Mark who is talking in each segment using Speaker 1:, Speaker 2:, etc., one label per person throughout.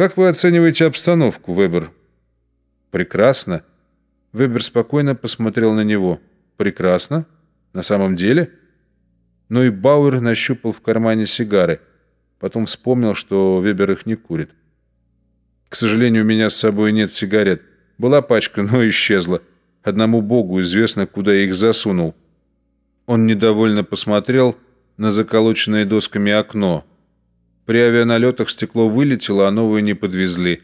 Speaker 1: Как вы оцениваете обстановку, Вебер? Прекрасно. Вебер спокойно посмотрел на него. Прекрасно? На самом деле? Но и Бауэр нащупал в кармане сигары. Потом вспомнил, что Вебер их не курит. К сожалению, у меня с собой нет сигарет. Была пачка, но исчезла. Одному богу известно, куда я их засунул. Он недовольно посмотрел на заколоченное досками окно. При авианалетах стекло вылетело, а новое не подвезли.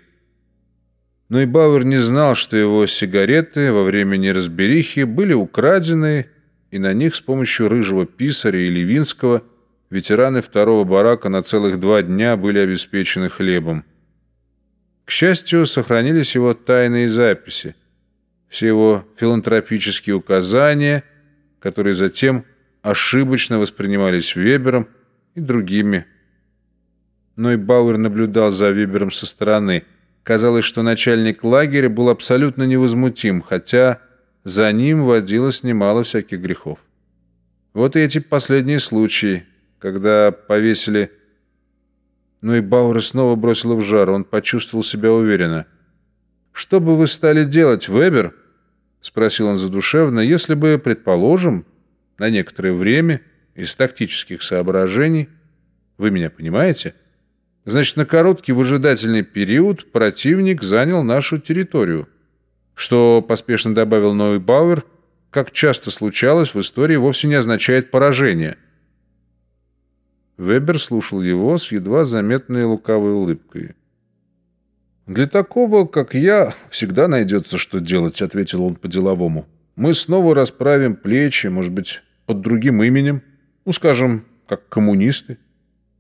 Speaker 1: Но и Бауэр не знал, что его сигареты во время неразберихи были украдены, и на них с помощью рыжего писаря и Левинского ветераны второго барака на целых два дня были обеспечены хлебом. К счастью, сохранились его тайные записи, все его филантропические указания, которые затем ошибочно воспринимались Вебером и другими. Но и Бауэр наблюдал за Вебером со стороны – Казалось, что начальник лагеря был абсолютно невозмутим, хотя за ним водилось немало всяких грехов. Вот и эти последние случаи, когда повесили... Ну и Баура снова бросила в жар, он почувствовал себя уверенно. «Что бы вы стали делать, Вебер?» — спросил он задушевно. «Если бы, предположим, на некоторое время из тактических соображений, вы меня понимаете?» Значит, на короткий выжидательный период противник занял нашу территорию. Что, поспешно добавил Ной Бауэр, как часто случалось в истории, вовсе не означает поражение. Вебер слушал его с едва заметной лукавой улыбкой. «Для такого, как я, всегда найдется, что делать», — ответил он по-деловому. «Мы снова расправим плечи, может быть, под другим именем, ну, скажем, как коммунисты.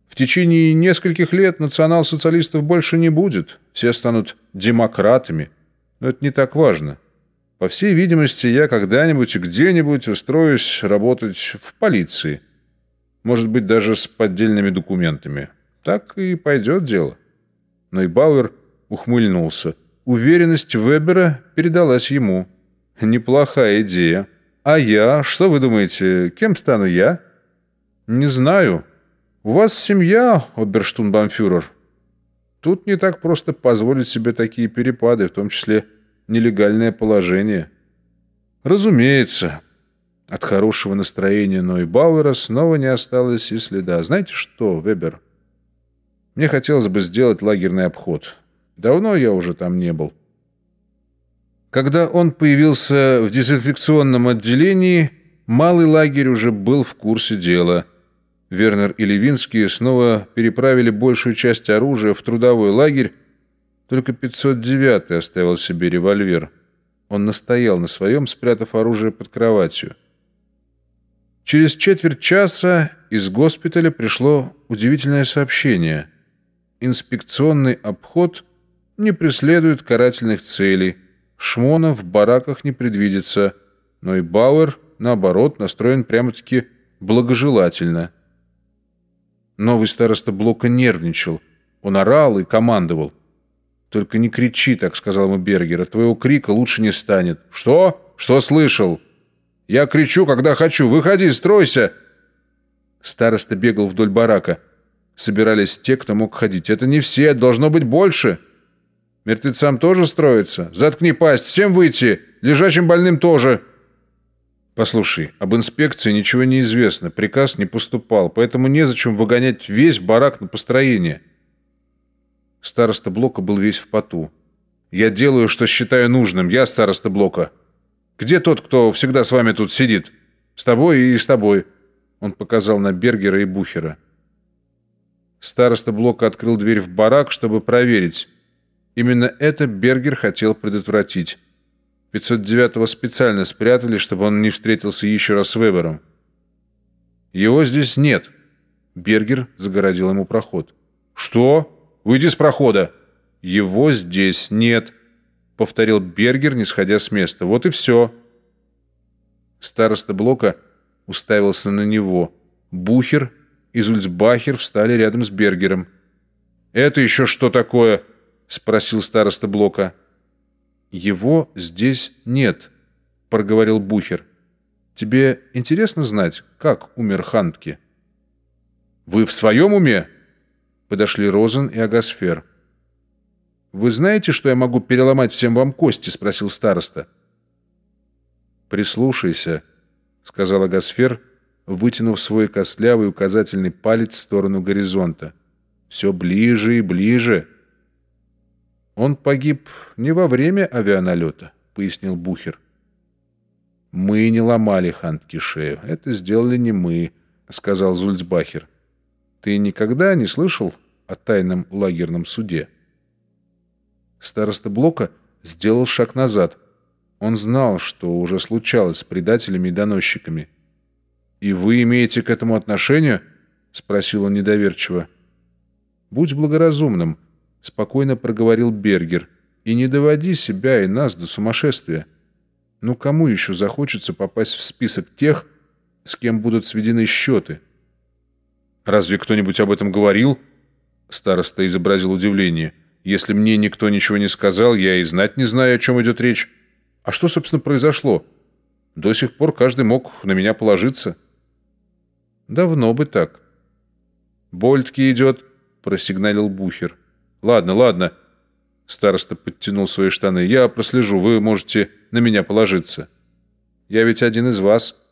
Speaker 1: В течение нескольких лет национал-социалистов больше не будет, все станут демократами. Но это не так важно. По всей видимости, я когда-нибудь и где-нибудь устроюсь работать в полиции. Может быть, даже с поддельными документами. Так и пойдет дело. Но и Бауэр ухмыльнулся. Уверенность Вебера передалась ему. Неплохая идея. А я? Что вы думаете, кем стану я? Не знаю. «У вас семья, оберштунбанфюрер. Тут не так просто позволить себе такие перепады, в том числе нелегальное положение». «Разумеется». От хорошего настроения Нойбауэра снова не осталось и следа. «Знаете что, Вебер? Мне хотелось бы сделать лагерный обход. Давно я уже там не был». Когда он появился в дезинфекционном отделении, малый лагерь уже был в курсе дела – Вернер и Левинский снова переправили большую часть оружия в трудовой лагерь, только 509-й оставил себе револьвер. Он настоял на своем, спрятав оружие под кроватью. Через четверть часа из госпиталя пришло удивительное сообщение. Инспекционный обход не преследует карательных целей, шмона в бараках не предвидится, но и Бауэр, наоборот, настроен прямо-таки благожелательно – Новый староста блока нервничал. Он орал и командовал. «Только не кричи так», — сказал ему Бергер. «От твоего крика лучше не станет». «Что? Что слышал?» «Я кричу, когда хочу. Выходи, стройся!» Староста бегал вдоль барака. Собирались те, кто мог ходить. «Это не все, должно быть больше!» «Мертвецам тоже строится? Заткни пасть, всем выйти! Лежачим больным тоже!» «Послушай, об инспекции ничего не известно, приказ не поступал, поэтому незачем выгонять весь барак на построение». Староста блока был весь в поту. «Я делаю, что считаю нужным. Я староста блока. Где тот, кто всегда с вами тут сидит? С тобой и с тобой». Он показал на Бергера и Бухера. Староста блока открыл дверь в барак, чтобы проверить. Именно это Бергер хотел предотвратить. 509-го специально спрятали, чтобы он не встретился еще раз с Вебером. «Его здесь нет». Бергер загородил ему проход. «Что? Выйди с прохода!» «Его здесь нет», — повторил Бергер, не сходя с места. «Вот и все». Староста блока уставился на него. Бухер и Зульцбахер встали рядом с Бергером. «Это еще что такое?» — спросил староста блока. «Его здесь нет», — проговорил Бухер. «Тебе интересно знать, как умер Хантки?» «Вы в своем уме?» Подошли Розен и Агасфер. Вы знаете, что я могу переломать всем вам кости?» — спросил староста. «Прислушайся», — сказала Гасфер, вытянув свой костлявый указательный палец в сторону горизонта. «Все ближе и ближе». «Он погиб не во время авианалета», — пояснил Бухер. «Мы не ломали Хантке шею. Это сделали не мы», — сказал Зульцбахер. «Ты никогда не слышал о тайном лагерном суде?» Староста Блока сделал шаг назад. Он знал, что уже случалось с предателями и доносчиками. «И вы имеете к этому отношение?» — спросил он недоверчиво. «Будь благоразумным», — спокойно проговорил Бергер, «и не доводи себя и нас до сумасшествия. Ну кому еще захочется попасть в список тех, с кем будут сведены счеты?» «Разве кто-нибудь об этом говорил?» Староста изобразил удивление. «Если мне никто ничего не сказал, я и знать не знаю, о чем идет речь. А что, собственно, произошло? До сих пор каждый мог на меня положиться». «Давно бы так». «Больтки идет», — просигналил Бухер. «Ладно, ладно». Староста подтянул свои штаны. «Я прослежу, вы можете на меня положиться. Я ведь один из вас».